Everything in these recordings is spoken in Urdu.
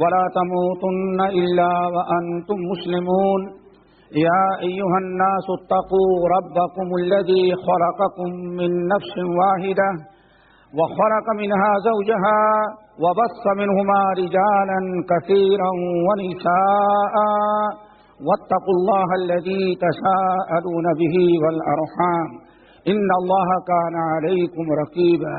ولا تموتن إلا وأنتم مسلمون. يا أيها الناس اتقوا ربكم الذي خلقكم من نفس واحدة وخلق منها زوجها وبص منهما رجالا كثيرا ونساء واتقوا الله الذي تساءلون به والأرحام. إن الله كان عليكم رقيبا.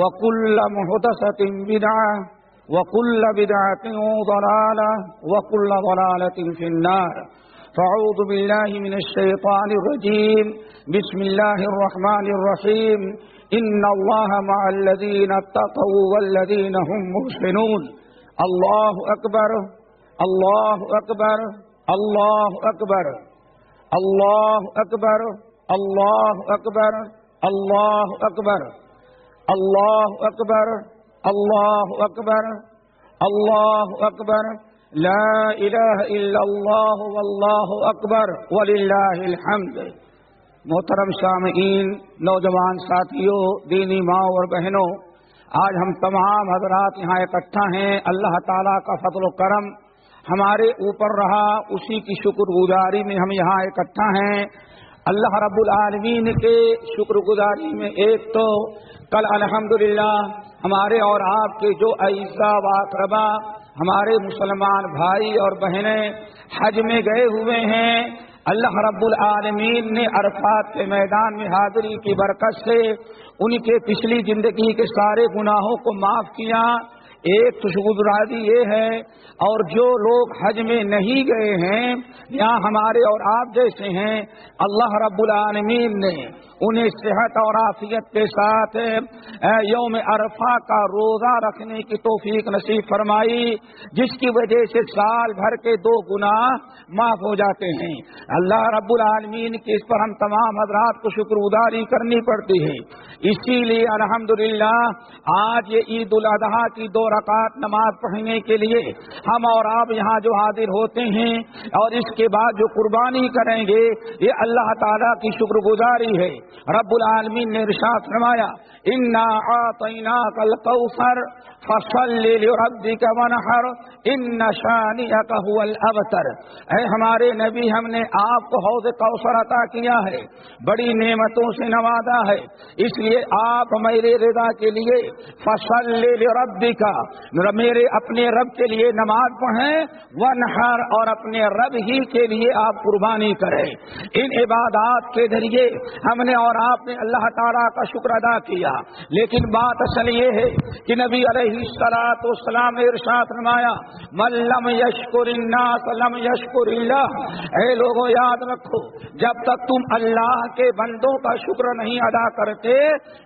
وكل محدثة بدعة وكل بدعة ضلالة وكل ضلالة في النار فاعوذ بالله من الشيطان الرجيم بسم الله الرحمن الرحيم إن الله مع الذين اتقوا والذين هم محسنون الله أكبر الله أكبر الله أكبر الله أكبر الله أكبر الله أكبر الله أكبر الله أكبر الله أكبر لا إله إلا الله والله أكبر ولله الحمد۔ محترم سامعین نوجوان ساتھیوں، دینی ماں اور بہنوں، آج ہم تمام حضرات یہاں اکٹھا ہیں۔ اللہ تعالیٰ کا فضل و کرم ہمارے اوپر رہا۔ اسی کی شکر گزاری میں ہم یہاں اکٹھا ہیں۔ اللہ رب العالمین کے شکر گزاری میں ایک تو کل الحمدللہ، ہمارے اور آپ کے جو اعزا و اقربا ہمارے مسلمان بھائی اور بہنیں حج میں گئے ہوئے ہیں، اللہ رب العالمین نے عرفات کے میدان میں حاضری کی برکت سے ان کے پچھلی زندگی کے سارے گناہوں کو معاف کیا۔ ایک خوشگزاری یہ ہے، اور جو لوگ حج میں نہیں گئے ہیں، یا ہمارے اور آپ جیسے ہیں، اللہ رب العالمین نے انہیں صحت اور عافیت کے ساتھ یوم عرفہ کا روزہ رکھنے کی توفیق نصیب فرمائی، جس کی وجہ سے سال بھر کے دو گناہ معاف ہو جاتے ہیں۔ اللہ رب العالمین کی اس پر ہم تمام حضرات کو شکر گزاری کرنی پڑتی ہے۔ اسی لیے الحمدللہ آج یہ عید الاضحیٰ کی دو رکعت نماز پڑھنے کے لیے ہم اور آپ یہاں جو حاضر ہوتے ہیں اور اس کے بعد جو قربانی کریں گے، یہ اللہ تعالیٰ کی شکر گزاری ہے۔ رب العالمین نے ارشاد فرمایا، انا آتینا کل کوثر فصل ربی کا ونحر ان نشانی کا الابتر اے ہمارے نبی، ہم نے آپ کو حوض کوثر عطا کیا ہے۔ بڑی نعمتوں سے نوازا ہے۔ اس لیے آپ میرے رضا کے لیے، فصل ربی کا میرے اپنے رب کے لیے نماز پڑھیں ونحر اور اپنے رب ہی کے لیے آپ قربانی کریں۔ ان عبادات کے ذریعے ہم نے اور آپ نے اللہ تعالیٰ کا شکر ادا کیا۔ لیکن بات اصل یہ ہے کہ نبی علیہ السلاط والسلام نے ارشاد فرمایا ملم یشکر الناس لم یشکر اللہ. اے لوگوں یاد رکھو، جب تک تم اللہ کے بندوں کا شکر نہیں ادا کرتے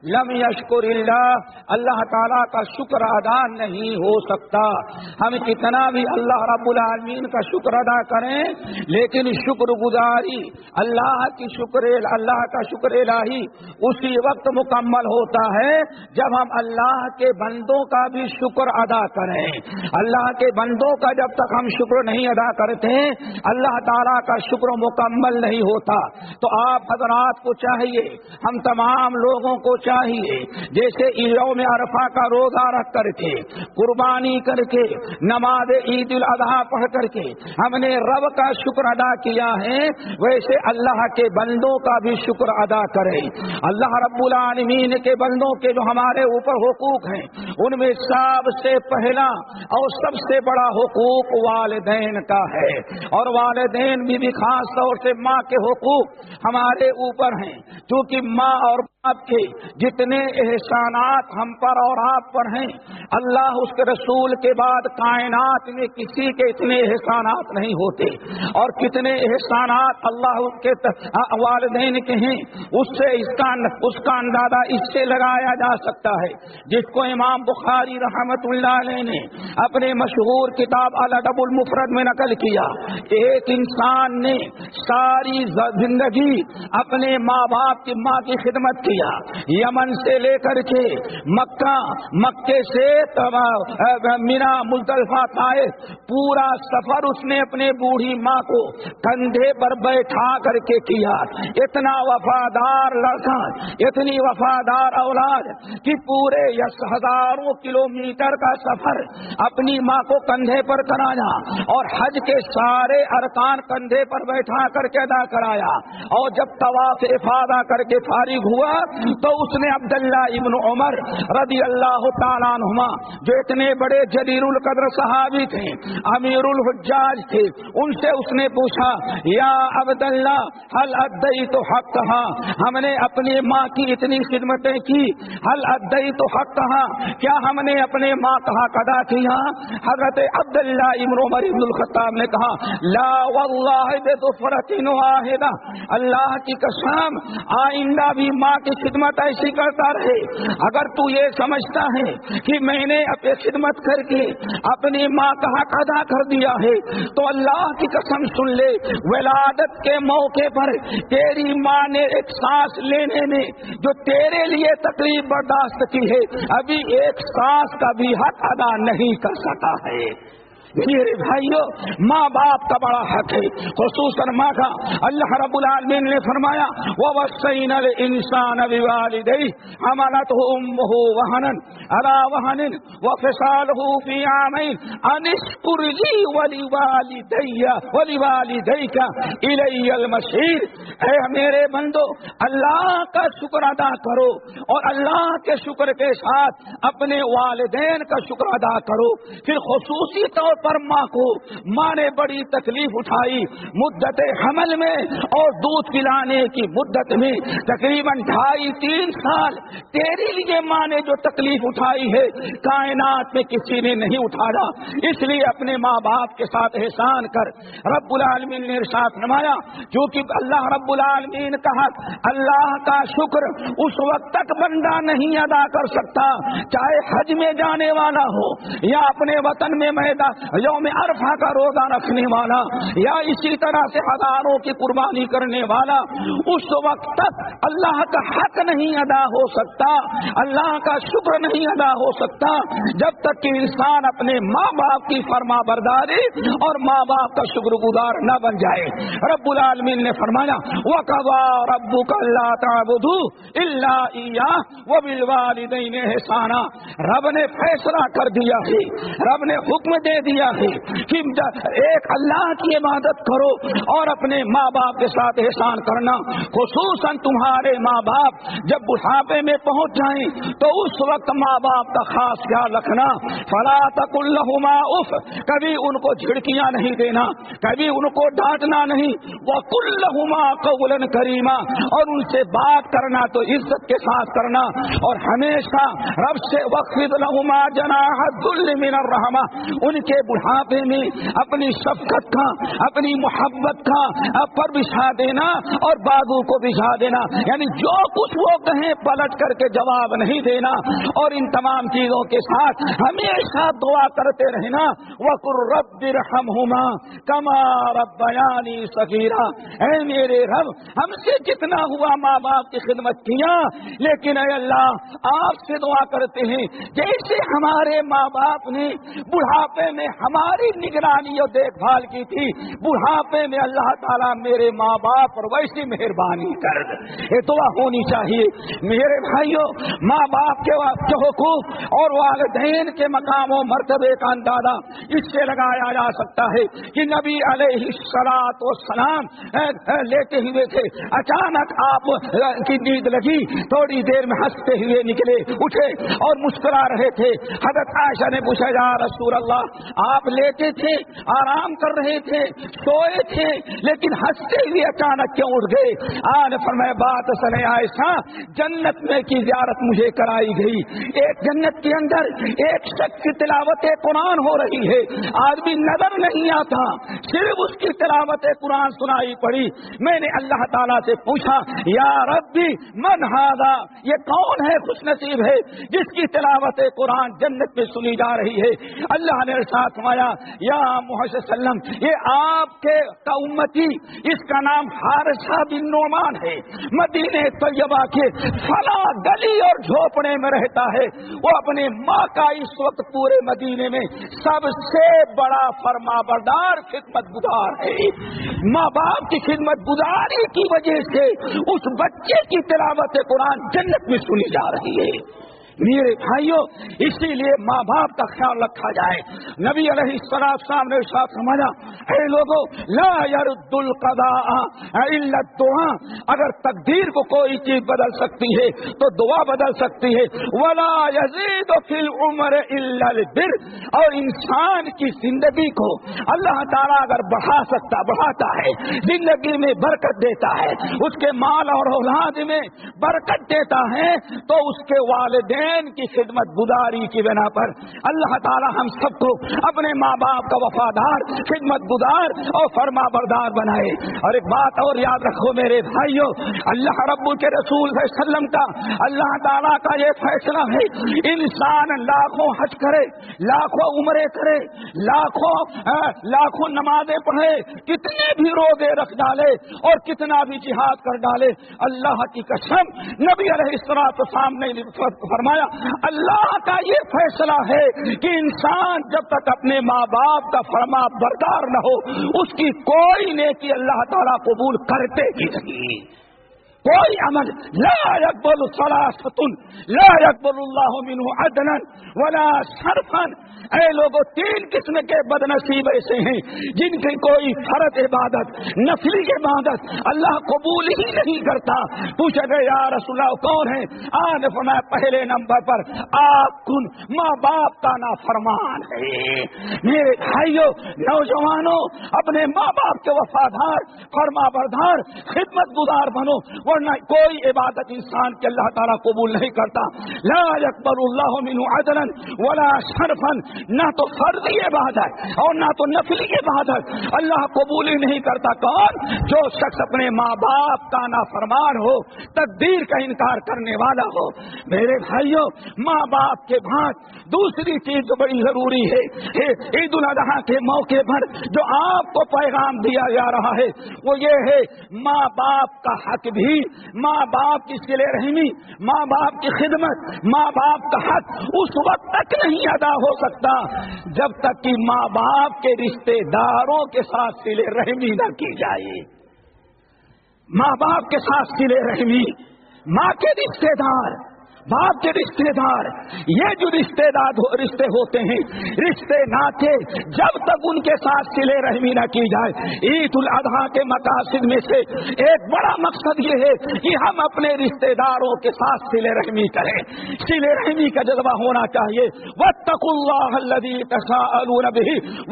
لم یشکر اللہ اللہ تعالیٰ کا شکر ادا نہیں ہو سکتا۔ ہم کتنا بھی اللہ رب العالمین کا شکر ادا کریں، لیکن شکر گزاری اللہ کی شکر اللہ کا شکر الہی اسی وقت مکمل ہوتا ہے جب ہم اللہ کے بندوں کا بھی شکر ادا کریں۔ اللہ کے بندوں کا جب تک ہم شکر نہیں ادا کرتے، اللہ تعالیٰ کا شکر مکمل نہیں ہوتا۔ تو آپ حضرات کو چاہیے، ہم تمام لوگوں کو چاہیے۔ جیسے یوم عرفہ کا روزہ رکھ کر کے قربانی کر کے نماز عید الاضحیٰ پڑھ کر کے ہم نے رب کا شکر ادا کیا ہے ویسے اللہ کے بندوں کا بھی شکر ادا کرے اللہ رب العالمین کے بندوں کے جو ہمارے اوپر حقوق ہیں ان میں سب سے پہلا اور سب سے بڑا حقوق والدین کا ہے۔ اور والدین بھی, بھی خاص طور سے ماں کے حقوق ہمارے اوپر ہیں کیونکہ ماں اور باپ کے جتنے احسانات ہم پر اور آپ پر ہیں، اللہ اس کے رسول کے بعد کائنات میں کسی کے اتنے احسانات نہیں ہوتے۔ اور کتنے احسانات اللہ کے والدین کے ہیں، اس سے اس کا اس کا اندازہ اس سے لگایا جا سکتا ہے۔ جس کو امام بخاری رحمت اللہ علیہ نے اپنے مشہور کتاب الدب المفرد میں نقل کیا، ایک انسان نے ساری زندگی اپنے ماں باپ کی ماں کی خدمت کیا یمن سے لے کر کے مکہ، مکے سے مینا مزدلفہ تھائے پورا سفر اس نے اپنے بوڑھی ماں کو کندھے پر بیٹھا کر کے کیا۔ اتنا وفادار لڑکا، اتنی وفادار اولاد کہ پورے یس ہزاروں کلو میٹر کا سفر اپنی ماں کو کندھے پر کرایا اور حج کے سارے ارکان کندھے پر بیٹھا کر کے ادا کرایا۔ اور جب طواف افادہ کر کے فارغ ہوا تو اس نے عبداللہ ابن عمر رضی اللہ تعالیٰ نما جو اتنے بڑے جدیر القدر صحابی تھے، امیر الحجاج تھے، ان سے اس نے پوچھا، یا عبداللہ حل ادئی تو حق کہا ہم نے اپنی ماں کی اتنی خدمتیں کی حل ادئی تو حق کہا کیا ہم نے اپنے ماں کہا ادا کیا ہاں، حضرت عبداللہ ابن عمر ابن الخطاب نے کہا، لا واللہ بے واحدہ، اللہ کی قسم، آئندہ بھی ماں کی خدمت ایسی کرتا رہے۔ اگر تو یہ سمجھتا ہے کہ میں نے اپنی خدمت کر کے اپنی ماں کا حق ادا کر دیا ہے، تو اللہ کی قسم سن لے، ولادت کے موقع پر تیری ماں نے ایک سانس لینے میں جو تیرے لیے تکلیف برداشت کی ہے، ابھی ایک سانس کا بھی حق ادا نہیں کر سکا ہے۔ میرے بھائیوں ماں باپ کا بڑا حق ہے۔ خصوصاً ماں کا۔ اللہ رب العالمین نے فرمایا وہ وسین انسان امانت ہو وہن ارا وہن و ہو فی آمین انشکر لی ولی والی ولی والی دیا الی المشیر اے میرے بندو، اللہ کا شکر ادا کرو اور اللہ کے شکر کے ساتھ اپنے والدین کا شکر ادا کرو۔ پھر خصوصی طور پر ماں کو ماں نے بڑی تکلیف اٹھائی، مدت حمل میں اور دودھ پلانے کی مدت میں تقریباً ڈھائی، تین سال تیرے لیے ماں نے جو تکلیف اٹھائی ہے، کائنات میں کسی نے نہیں اٹھایا۔ اس لیے اپنے ماں باپ کے ساتھ احسان کر۔ رب العالمین نے ارشاد نمایا کیونکہ اللہ رب العالمین کا حق، اللہ کا شکر اس وقت تک بندہ نہیں ادا کر سکتا، چاہے حج میں جانے والا ہو یا اپنے وطن میں میدان یوم عرفہ کا روزہ رکھنے والا یا اسی طرح سے ہزاروں کی قربانی کرنے والا، اس وقت تک اللہ کا حق نہیں ادا ہو سکتا، اللہ کا شکر نہیں ادا ہو سکتا، جب تک کہ انسان اپنے ماں باپ کی فرما برداری اور ماں باپ کا شکر گزار نہ بن جائے۔ رب العالمین نے فرمایا وہ کبا ربو کا اللہ تعبدو اللہ وہ بلوالدین احسانہ رب نے فیصلہ کر دیا ہے رب نے حکم دے دیا ہے کہ ایک اللہ کی عبادت کرو اور اپنے ماں باپ کے ساتھ احسان کرنا، خصوصاً تمہارے ماں باپ۔ جب بڑھاپے میں پہنچ جائیں تو اس وقت ماں باپ کا خاص خیال رکھنا۔ فلا تک اللہ اف۔ کبھی ان کو جھڑکیاں نہیں دینا، کبھی ان کو ڈانٹنا نہیں۔ وہ کلما قبول کریما۔ اور ان سے بات کرنا تو عزت کے ساتھ کرنا۔ اور ہمیشہ رب سے وقف لہما جنا من الرحمہ۔ ان کے بڑھاپے میں اپنی شفقت کا، اپنی محبت کا پر بچھا دینا اور بازو کو بچھا دینا۔ یعنی جو کچھ وہ کہیں پلٹ کر کے جواب نہیں دینا اور ان تمام چیزوں کے ساتھ ہمیشہ دعا کرتے رہنا۔ وہ رب ہوما کما رب بیانی سکیرا اے میرے رب، ہم سے جتنا ہوا ماں باپ کی خدمت کیا، لیکن اے اللہ، آپ سے دعا کرتے ہیں۔ جیسے ہمارے ماں باپ نے بڑھاپے میں ہماری نگرانی اور دیکھ بھال کی تھی۔ بڑھاپے میں اللہ تعالیٰ میرے ماں باپ پر ویسی مہربانی کر یہ دعا ہونی چاہیے۔ میرے بھائیوں، ماں باپ کے حقوق اور والدین کے مقام و مرتبے کا اندازہ اس سے لگایا جا سکتا ہے کہ نبی علیہ سلاد و سلام لیتے ہوئے تھے۔ اچانک آپ کی نیند لگی، تھوڑی دیر میں ہنستے ہوئے نکلے، اٹھے اور مسکرا رہے تھے۔ حضرت عائشہ نے پوچھا جا رسول اللہ آپ لیتے تھے، آرام کر رہے تھے، سوئے تھے، لیکن ہنستے ہوئے اچانک کیوں اٹھ گئے؟ آج فرمائے بات سنے عائشہ، جنت میں کی زیارت مجھے کرائی گئی۔ ایک جنت کے اندر ایک شخص کی تلاوت قرآن ہو رہی ہے۔ آدمی نظر نہیں آتا، صرف اس کی تلاوت قرآن سنائی پڑی۔ میں نے اللہ تعالیٰ سے پوچھا، یا ربی، من ہادا یہ کون ہے خوش نصیب ہے جس کی تلاوت قرآن جنت میں سنی جا رہی ہے؟ اللہ نے ساتھ مایا یا محسن سلم یہ آپ کے کا امتی، اس کا نام حارثہ بن نعمان ہے۔ مدینے طیبہ کے فلا گلی اور جھوپڑے میں رہتا ہے۔ وہ اپنے ماں کا اس وقت پورے مدینے میں سب سے بڑا فرما بردار خدمت گزار ہے۔ ماں باپ کی خدمت گزاری کی وجہ سے اس بچے کی تلاوت قرآن جنت میں سنی جا رہی ہے۔ میرے بھائیوں، اسی لیے ماں باپ کا خیال رکھا جائے۔ نبی علیہ السلام نے ساتھ سمجھا اے لوگوں، لا يرد القضاء الا الدعاء۔ اگر تقدیر کو کوئی چیز بدل سکتی ہے، تو دعا بدل سکتی ہے۔ ولا يزيد في العمر الا البر۔ اور انسان کی زندگی کو اللہ تعالیٰ اگر بڑھا سکتا، بڑھاتا ہے، زندگی میں برکت دیتا ہے، اس کے مال اور اولاد میں برکت دیتا ہے، تو اس کے والدین کی خدمت گزاری کی بنا پر اللہ تعالی ہم سب کو اپنے ماں باپ کا وفادار، خدمت گزار اور فرما بردار بنائے۔ اور ایک بات اور یاد رکھو میرے بھائیوں، اللہ رب کے رسول صلی اللہ علیہ وسلم کا اللہ تعالیٰ کا یہ فیصلہ ہے، انسان لاکھوں حج کرے، لاکھوں عمرے کرے، لاکھوں لاکھوں نمازیں پڑھے، کتنے بھی روزے رکھ ڈالے اور کتنا بھی جہاد کر ڈالے۔ اللہ کی قسم، نبی علیہ السلام سامنے فرمایا، اللہ کا یہ فیصلہ ہے کہ انسان جب تک اپنے ماں باپ کا فرما بردار نہ ہو اس کی کوئی نیکی اللہ تعالیٰ قبول کرتے ہی نہیں۔ کوئی عمل لا يقبل صلاة، لا يقبل الله منه عدلا، ولا صرفا۔ اے لوگوں تین قسم کے بد نصیب ایسے ہیں جن کی کوئی فرد عبادت نسلی عبادت اللہ قبول ہی نہیں کرتا۔ پوچھا گئے، یا رسول اللہ، کون ہے آج فرمایا، پہلے نمبر پر، آپ کن، ماں باپ کا نا فرمان ہے میرے بھائیوں نوجوانوں اپنے ماں باپ کے وفادار، فرما بردار، خدمت گزار بنو۔ ورنہ کوئی عبادت انسان کے اللہ تعالیٰ قبول نہیں کرتا۔ لا يقبل اللہ منه عدلا ولا شرفا۔ نہ تو فرضی عبادت اور نہ تو نفلی عبادت اللہ قبول ہی نہیں کرتا۔ کون؟ جو شخص اپنے ماں باپ کا نا فرمان ہو، تقدیر کا انکار کرنے والا ہو۔ میرے بھائیوں ماں باپ کے بعد دوسری چیز جو بڑی ضروری ہے عید الاضحیٰ کے موقع پر جو آپ کو پیغام دیا جا رہا ہے، وہ یہ ہے، ماں باپ کا حق بھی ماں باپ کی سلے رحمی ماں باپ کی خدمت، ماں باپ کا حق اس وقت تک نہیں ادا ہو سکتا جب تک کہ ماں باپ کے رشتے داروں کے ساتھ سلے رحمی نہ کی جائے۔ ماں باپ کے ساتھ سلے رحمی، ماں کے رشتے دار باپ کے رشتے دار، یہ جو رشتے دار رشتے ہوتے ہیں، رشتے ناتے جب تک ان کے ساتھ سلے رحمی نہ کی جائے، عید الاضحیٰ کے مقاصد میں سے ایک بڑا مقصد یہ ہے کہ ہم اپنے رشتے داروں کے ساتھ سلے رحمی کریں۔ سلے رحمی کا جذبہ ہونا چاہیے۔ وہ تک اللہ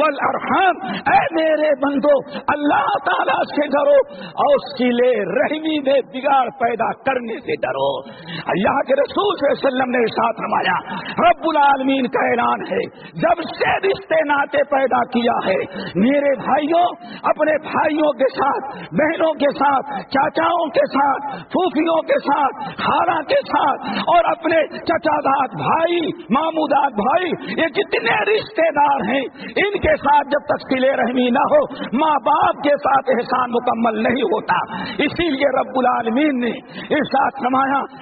ولرحم اے میرے بندو، اللہ تعالیٰ سے ڈرو اور سلے رحمی میں بگاڑ پیدا کرنے سے ڈرو۔ اللہ کے رسول صلی اللہ علیہ وسلم نے ساتھ روایا رب العالمین کا اعلان ہے، جب سے رشتے ناطے پیدا کیا ہے، میرے بھائیوں، اپنے بھائیوں کے ساتھ، بہنوں کے ساتھ، چاچاؤں کے ساتھ پھوفیوں کے ساتھ، خالہ کے ساتھ، اور اپنے چچا داد بھائی، ماموداد بھائی، یہ جتنے رشتے دار ہیں، ان کے ساتھ جب تک سلے رحمی نہ ہو، ماں باپ کے ساتھ احسان مکمل نہیں ہوتا۔ اسی لیے رب العالمین نے ارشاد فرمایا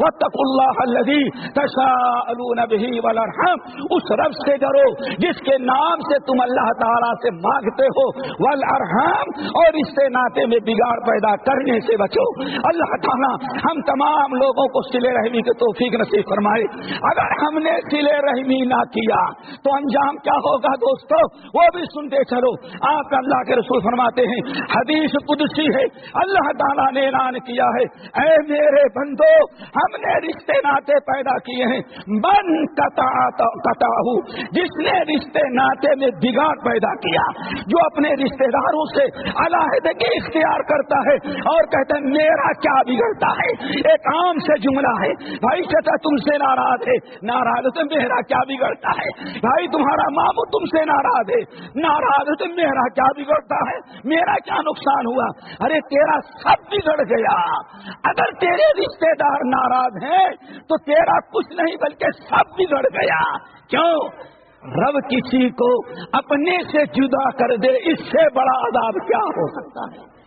وَاتَّقُوا اللَّهَ الَّذِي تَسَاءَلُونَ بِهِ وَالْأَرْحَامَ اس رب سے ڈرو جس کے نام سے تم اللہ تعالیٰ سے مانگتے ہو۔ والارحام۔ اور رشتے ناطے میں بگاڑ پیدا کرنے سے بچو۔ اللہ تعالیٰ ہم تمام لوگوں کو سلے رحمی کے توفیق نصیب فرمائے۔ اگر ہم نے سلے رحمی نہ کیا تو انجام کیا ہوگا دوستو؟ وہ بھی سنتے چلو۔ آپ اللہ کے رسول فرماتے ہیں، حدیث قدسی ہے۔ اللہ تعالیٰ نے اعلان کیا ہے۔ اے میرے بندو ہم نے رشتے ناطے پیدا کیے ہیں۔ بن کتا جس نے رشتے ناطے میں بگاڑ پیدا کیا، جو اپنے رشتے داروں سے علاحدگی اختیار کرتا ہے اور کہتا ہے، میرا کیا بگڑتا ہے؟ ایک عام سے جملہ ہے۔ بھائی، چچا، تم سے ناراض ہے۔ ناراض میرا کیا بگڑتا ہے؟ بھائی، تمہارا مامو تم سے ناراض ہے۔ ناراض میرا کیا بگڑتا ہے؟ میرا کیا نقصان ہوا؟ ارے، تیرا سب بگڑ گیا۔ اگر تیرے رشتے دار ناراض ہیں تو تیرا کچھ نہیں بلکہ سب بگڑ گیا۔ کیوں؟ رب کسی کو اپنے سے جدا کر دے، اس سے بڑا عذاب کیا ہو سکتا ہے؟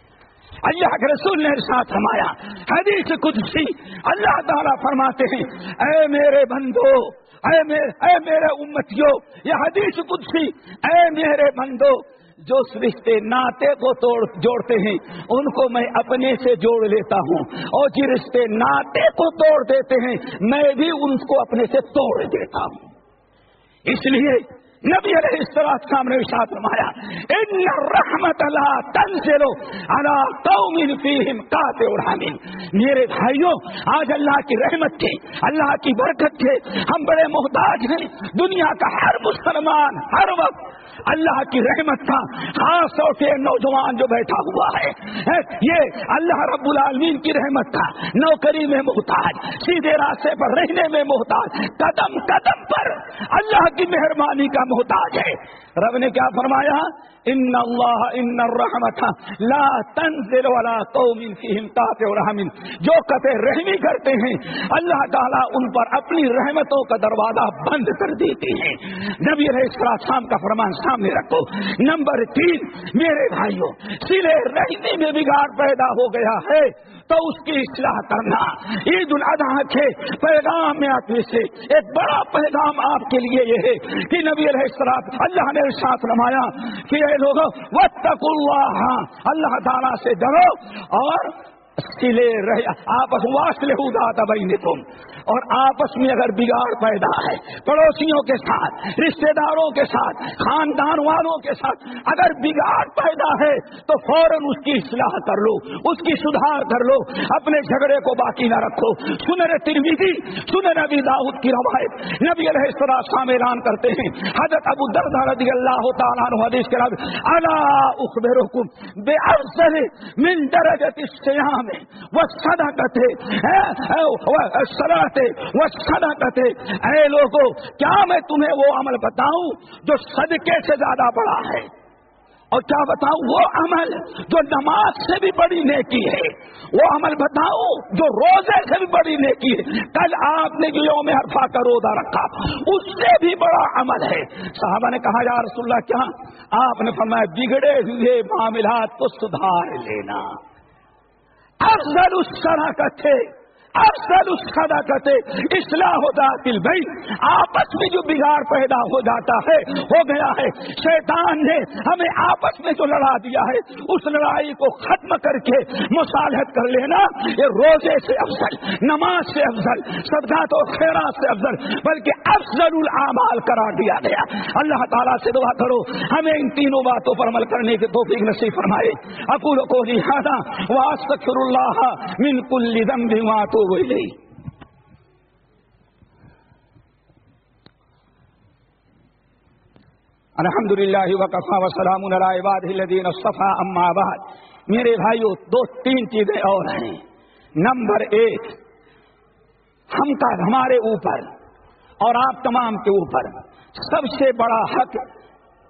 اللہ کے رسول نے ساتھ فرمایا، حدیث قدسی، اللہ تعالیٰ فرماتے ہیں، اے میرے بندو، اے میرے اے میرے یہ حدیث قدسی، اے میرے بندو جو رشتے ناطے کو توڑ جوڑتے ہیں، ان کو میں اپنے سے جوڑ لیتا ہوں۔ اور جی رشتے ناطے کو توڑ دیتے ہیں، میں بھی ان کو اپنے سے توڑ دیتا ہوں۔ اس لیے نبی علیہ السلام سامنے ساتھ رمایا ان رحمت اللہ تنزلو اللہ قوم فیہم قات اور حامل میرے بھائیوں، آج اللہ کی رحمت تھے اللہ کی برکت تھے ہم بڑے محتاج ہیں، دنیا کا ہر مسلمان ہر وقت اللہ کی رحمت کا خاص طور سے نوجوان جو بیٹھا ہوا ہے، یہ اللہ رب العالمین کی رحمت کا نوکری میں محتاج، سیدھے راستے پر رہنے میں محتاج، قدم قدم پر اللہ کی مہربانی کا محتاج ہے۔ رب نے کیا فرمایا؟ ان اللہ ان الرحمت لا تنزل ولا قوم فيهم طاعت ورحم جو قطع رحمی کرتے ہیں، اللہ تعالیٰ ان پر اپنی رحمتوں کا دروازہ بند کر دیتے ہیں۔ نبی علیہ السلام کا فرمان سامنے رکھو۔ نمبر تین، میرے بھائیوں، سلے رحمی میں بگاڑ پیدا ہو گیا ہے، تو اس کی اصلاح کرنا۔ عید الاضحیٰ کے پیغام میں آتے سے ایک بڑا پیغام آپ کے لیے یہ ہے کہ نبی علیہ السلام اللہ نے نے ارشاد فرمایا کہ اے لوگوں وتق اللہ اللہ تعالی سے ڈرو اور سلے رہے آپس ہوں ہو بھائی تم اور آپس میں اگر بگاڑ پیدا ہے پڑوسیوں کے ساتھ رشتے داروں کے ساتھ خاندان والوں کے ساتھ اگر بگاڑ پیدا ہے تو فوراً اس کی اصلاح کر لو اس کی سدھار کر لو اپنے جھگڑے کو باقی نہ رکھو سنر ترمیدی سنر نبی داؤد کی روایت نبی علیہ السلام اعلان کرتے ہیں حضرت ابو دردا رضی اللہ تعالیٰ عنہ حدیث کے رب اللہ اخبرکم بے افضل من درجت السیام وہ صدقت صلاح وہ صدقت اے لوگوں کیا میں تمہیں وہ عمل بتاؤں جو صدقے سے زیادہ بڑا ہے؟ اور کیا بتاؤں وہ عمل جو نماز سے بھی بڑی نیکی ہے؟ وہ عمل بتاؤں جو روزے سے بھی بڑی نیکی ہے؟ کل آپ نے یوم حرفا کا روزہ رکھا، اس سے بھی بڑا عمل ہے۔ صحابہ نے کہا، یا رسول اللہ، کیا؟ آپ نے فرمایا، بگڑے ہوئے معاملات کو سدھار لینا۔ افضل اس طرح کا تھے۔ افضل اس خدا کہتے اصلاح ہوتا دل بھائی۔ آپس میں جو بگاڑ پیدا ہو جاتا ہے، ہو گیا ہے۔ شیطان نے ہمیں آپس میں جو لڑا دیا ہے، اس لڑائی کو ختم کر کے مصالحت کر لینا۔ یہ روزے سے افضل، نماز سے افضل، صدقات و خیرات سے افضل، بلکہ افضل العمال قرار دیا گیا۔ اللہ تعالیٰ سے دعا کرو، ہمیں ان تینوں باتوں پر عمل کرنے کے توفیق نصیب فرمائے۔ اکول کو لہٰذا واسطر اللہ من کل ذنب واتو وہی الحمد للہ وقفا وسلام الدین صفا اما بعد۔ میرے بھائیوں دو تین چیزیں اور ہیں۔ نمبر ایک، ہم کا، ہمارے اوپر اور آپ تمام کے اوپر سب سے بڑا حق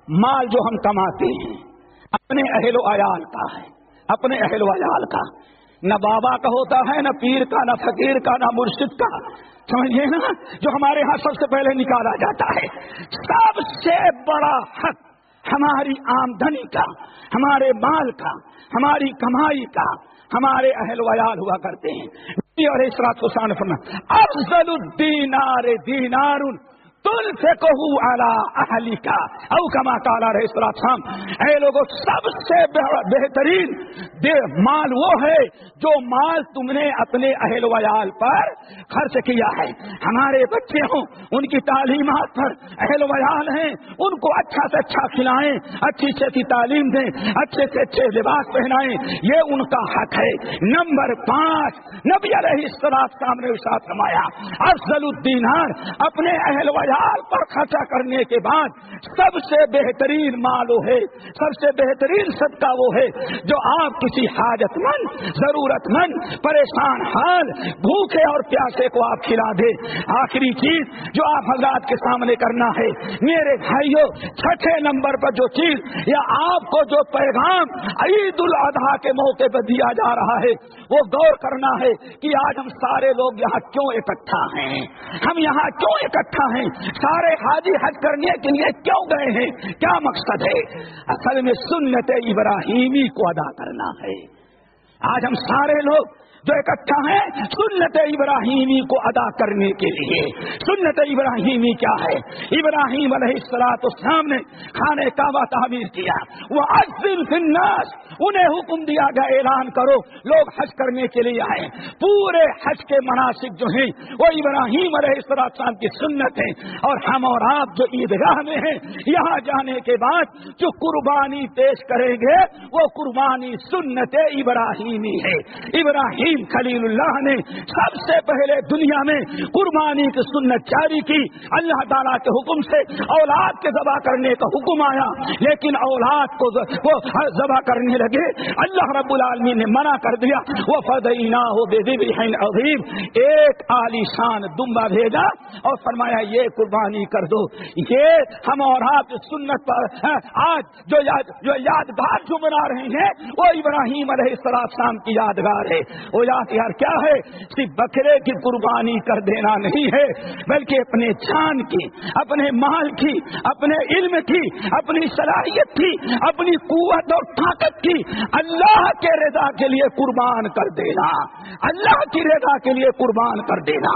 مال جو ہم کماتے ہیں، اپنے اہل و عیال کا ہے۔ اپنے اہل و عیال کا۔ نہ بابا کا ہوتا ہے، نہ پیر کا، نہ فقیر کا، نہ مرشد کا۔ سمجھیے نا؟ جو ہمارے ہاں سب سے پہلے نکالا جاتا ہے۔ سب سے بڑا حق ہماری آمدنی کا، ہمارے مال کا، ہماری کمائی کا ہمارے اہل ویال ہوا کرتے ہیں۔ نبی علیہ السلاط حسان فرما افضل الدینار دینار تل سے کہو اعلی کا او کما کالا رہے سلام اے لوگوں سب سے بہترین مال وہ ہے جو مال تم نے اپنے اہل ویال پر خرچ کیا ہے۔ ہمارے بچے ہوں، ان کی تعلیمات پر اہل ویال ہیں، ان کو اچھا سے اچھا کھلائیں، اچھی سے اچھی تعلیم دیں، اچھے سے اچھے لباس پہنائیں، یہ ان کا حق ہے۔ نمبر پانچ، نبی علیہ السلام سامنے ساتھ رمایا افضل الدینار، اپنے اہل ویال پر خرچہ کرنے کے بعد سب سے بہترین مال وہ ہے، سب سے بہترین صدقہ وہ ہے جو آپ کسی حاجت مند ضرورت مند پریشان حال، بھوکے اور پیاسے کو آپ کھلا دے۔ آخری چیز جو آپ حضرات کے سامنے کرنا ہے، میرے بھائیوں چھٹے نمبر پر جو چیز یا آپ کو جو پیغام عید الاضحیٰ کے موقع پر دیا جا رہا ہے، وہ غور کرنا ہے کہ آج ہم سارے لوگ یہاں کیوں اکٹھا ہیں؟ ہم یہاں کیوں اکٹھا ہیں؟ سارے حاجی حج کرنے کے لیے کیوں گئے ہیں؟ کیا مقصد ہے؟ اصل میں سنت ابراہیمی کو ادا کرنا ہے۔ آج ہم سارے لوگ جو اکٹھا ہے سنت ابراہیمی کو ادا کرنے کے لیے۔ سنت ابراہیمی کیا ہے؟ ابراہیم علیہ السلاط اسلام نے خانے کعبہ تعمیر کیا۔ وہ فناس انہیں حکم دیا گیا، اعلان کرو، لوگ حج کرنے کے لیے آئے پورے حج کے مناسب جو ہیں، وہ ابراہیم علیہ السلام کی سنت ہے اور ہم اور آپ جو عیدگاہ میں ہیں، یہاں جانے کے بعد جو قربانی پیش کریں گے، وہ قربانی سنت ابراہیمی ہے۔ ابراہیم ابراہیم خلیل اللہ نے سب سے پہلے دنیا میں قربانی کی سنت جاری کی۔ اللہ تعالیٰ کے حکم سے اولاد کے ذبح کرنے کا حکم آیا، لیکن اولاد کو ذبح کرنے لگے۔ اللہ رب العالمین نے منع کر دیا۔ وہ فدینا ہو بے عظیم ایک عالیشان دمبا بھیجا اور فرمایا، یہ قربانی کر دو۔ یہ ہم اور آپ سنت پر ہاں، آج جو یاد، جو یادگار جو بنا رہے ہیں، وہ ابراہیم علیہ السلام کی یادگار ہے۔ وہ یار، کیا ہے؟ صرف بکرے کی قربانی کر دینا نہیں ہے، بلکہ اپنے جان کی، اپنے مال کی، اپنے علم کی، اپنی صلاحیت کی، اپنی قوت اور طاقت کی، اللہ کے رضا کے لیے قربان کر دینا، اللہ کی رضا کے لیے قربان کر دینا،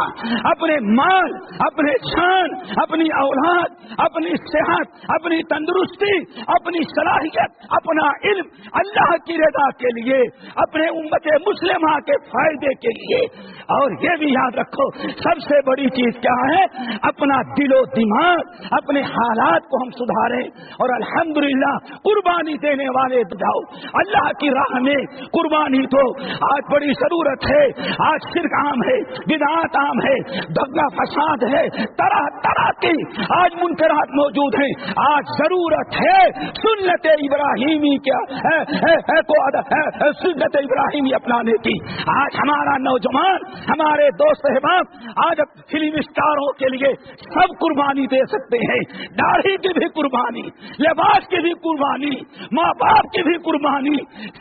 اپنے مال، اپنے جان، اپنی اولاد، اپنی صحت، اپنی تندرستی، اپنی صلاحیت، اپنا علم، اللہ کی رضا کے لیے، اپنے امت مسلمہ کے فائدے کے لیے۔ اور یہ بھی یاد رکھو، سب سے بڑی چیز کیا ہے؟ اپنا دل و دماغ، اپنے حالات کو ہم سدھاریں۔ اور الحمدللہ، قربانی دینے والے جاؤ۔ اللہ کی راہ میں قربانی تو آج بڑی ضرورت ہے، آج صرف عام ہے، بدعات عام ہے دگا فساد ہے، طرح طرح کی آج منکرات موجود ہیں۔ آج ضرورت ہے سنت ابراہیمی کیا سنت ابراہیمی اپنانے کی۔ آج ہمارا نوجوان، ہمارے دوست احباب آج فلم اسٹاروں کے لیے سب قربانی دے سکتے ہیں۔ داڑھی کی بھی قربانی، لباس کی بھی قربانی ماں باپ کی بھی قربانی،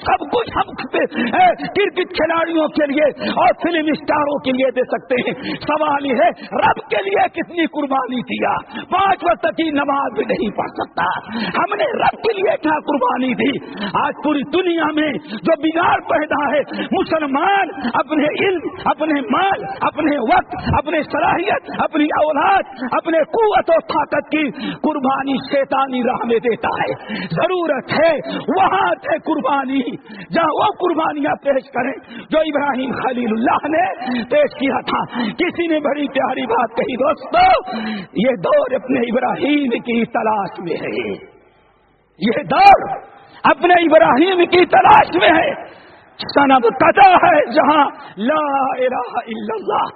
سب کچھ ہم کرکٹ کھلاڑیوں کے لیے اور فلم اسٹاروں کے لیے دے سکتے ہیں۔ سوال یہ ہے، رب کے لیے کتنی قربانی دیا؟ پانچ وقت کی نماز بھی نہیں پڑھ سکتا۔ ہم نے رب کے لیے کیا قربانی دی؟ آج پوری دنیا میں جو بگاڑ پیدا ہے، مسلمان اپنے علم، اپنے مال، اپنے وقت، اپنے صلاحیت، اپنی اولاد، اپنے قوت و طاقت کی قربانی شیطانی راہ میں دیتا ہے۔ ضرورت ہے وہاں سے قربانی، جہاں وہ قربانیاں پیش کریں جو ابراہیم خلیل اللہ نے پیش کیا تھا۔ کسی نے بڑی پیاری بات کہی، دوستو، یہ دور اپنے ابراہیم کی تلاش میں ہے۔ یہ دور اپنے ابراہیم کی تلاش میں ہے۔ سنب قطع ہے جہاں لا الہ الا اللہ۔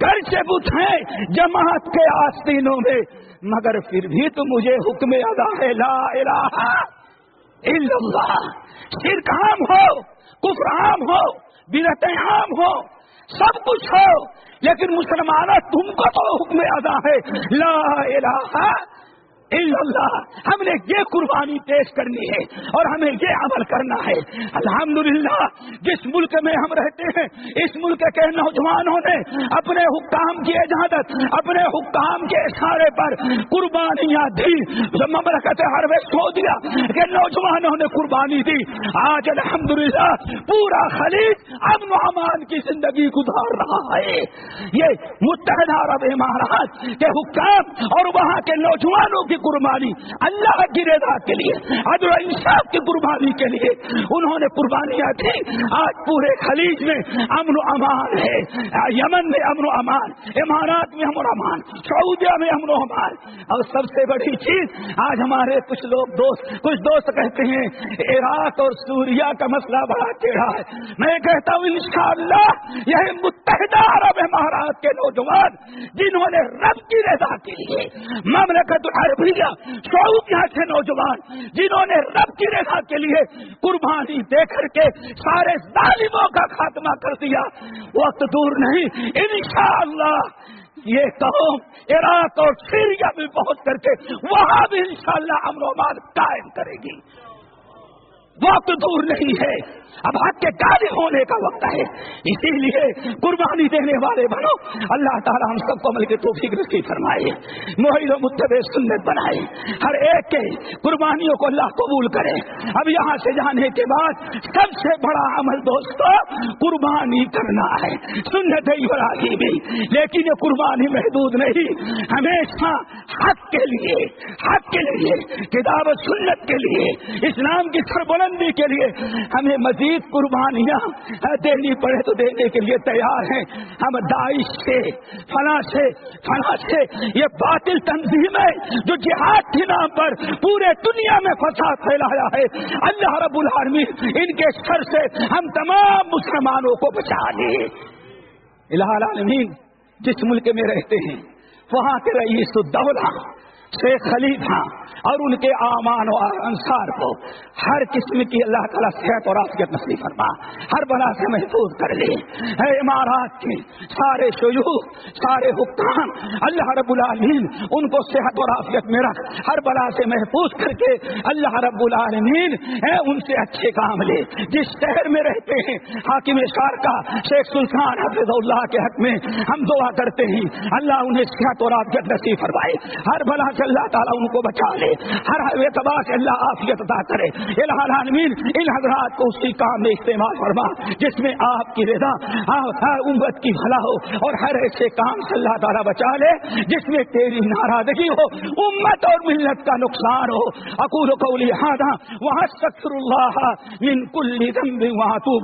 گھر سے بت ہیں جماعت کے آستینوں میں، مگر پھر بھی تو مجھے حکم ادا ہے لا الہ الا اللہ۔ صرف عام ہو، کفر عام ہو برت عام ہو، سب کچھ ہو، لیکن مسلمان تم کو تو حکم ادا ہے۔ لا الہ اللہ ہم نے یہ قربانی پیش کرنی ہے اور ہمیں یہ عمل کرنا ہے۔ الحمدللہ، جس ملک میں ہم رہتے ہیں، اس ملک کے نوجوانوں نے اپنے حکام کی اجازت، اپنے حکام کے اشارے پر قربانیاں دی۔ مملکت ہر وقت سو دیا کہ نوجوانوں نے قربانی دی۔ آج الحمدللہ پورا خلیج امن و امان کی زندگی گزار رہا ہے۔ یہ متحدہ عرب امارات کے حکام اور وہاں کے نوجوانوں کی قربانی اللہ کی رضا کے لیے، عدل انصاف کی قربانی کے لیے۔ انہوں نے قربانیاں دی آج پورے خلیج میں امن و امان ہے۔ یمن میں امن و امان، امارات میں امن و امان، سعودیہ میں امن و امان۔ اور سب سے بڑی چیز، آج ہمارے کچھ لوگ دوست، کچھ دوست کہتے ہیں، عراق اور سوریا کا مسئلہ بڑا ٹیڑھا ہے۔ میں کہتا ہوں، انشاءاللہ، یہ متحدہ عرب امارات کے نوجوان، جنہوں نے رب کی رضا کے لیے مملکت عربی عربیہ سعودیہ سے نوجوان جنہوں نے رب کی ریکھا کے لیے قربانی دے کر کے سارے ظالموں کا خاتمہ کر دیا۔ وقت دور نہیں، انشاءاللہ۔ یہ قوم عراق اور سیریا میں پہنچ کر کے وہاں بھی انشاءاللہ شاء اللہ امرواد قائم کرے گی۔ وقت دور نہیں ہے۔ اب حق کے کارے ہونے کا وقت ہے۔ اسی لیے قربانی دینے والے بنو، اللہ تعالیٰ ہم سب کو مل کے توفیق رسی فرمائے۔ محل و متب سنت بنائے۔ ہر ایک کے قربانیوں کو اللہ قبول کرے۔ اب یہاں سے جانے کے بعد سب سے بڑا عمل دوستو، قربانی کرنا ہے۔ سنت ہی بھی۔ لیکن یہ قربانی محدود نہیں۔ ہمیشہ حق کے لیے، حق کے لیے، کتاب و سنت کے لیے، اسلام کی سربلندی کے لیے ہمیں مزید قربانیاں دینی پڑے تو دینے کے لیے تیار ہیں۔ ہم داعش سے، فلاں سے فلاں سے، یہ باطل تنظیم ہے جو جہاد کے نام پر پورے دنیا میں فساد پھیلایا ہے۔ اللہ رب العالمین، ان کے سر سے ہم تمام مسلمانوں کو بچا لے۔ العالمین، جس ملک میں رہتے ہیں، وہاں کے رئیس الدولہ شیخ خلیفہ اور ان کے امان و انصار کو ہر قسم کی اللہ تعالیٰ صحت اور آفیت نصیب فرما، ہر بلا سے محفوظ کر لے۔ اے امارات کے سارے شیوخ، سارے حکام، اللہ رب العالمین ان کو صحت اور آفیت میں رکھ، ہر بلا سے محفوظ کر کے اللہ رب العالمین اے ان سے اچھے کام لے۔ جس شہر میں رہتے ہیں، حاکم شار کا شیخ سلطان حفظ اللہ کے حق میں ہم دعا کرتے ہیں، اللہ انہیں صحت اور آفیت نصیب فرمائے۔ ہر بلا سے اللہ تعالیٰ ان کو بچا لے۔ ہر اعتبار سے اللہ عافیت عطا کرے۔ العالمین، ان حضرات کو اسی کام میں استعمال فرما، جس میں آپ کی رضا امت کی بھلا ہو اور ہر ایسے کام سے اللہ تعالیٰ بچا لے، جس میں تیری ناراضگی ہو، امت اور ملت کا نقصان ہو۔ اکول کو لہٰذا وہاں سکر اللہ من کل ذنب وہاں تو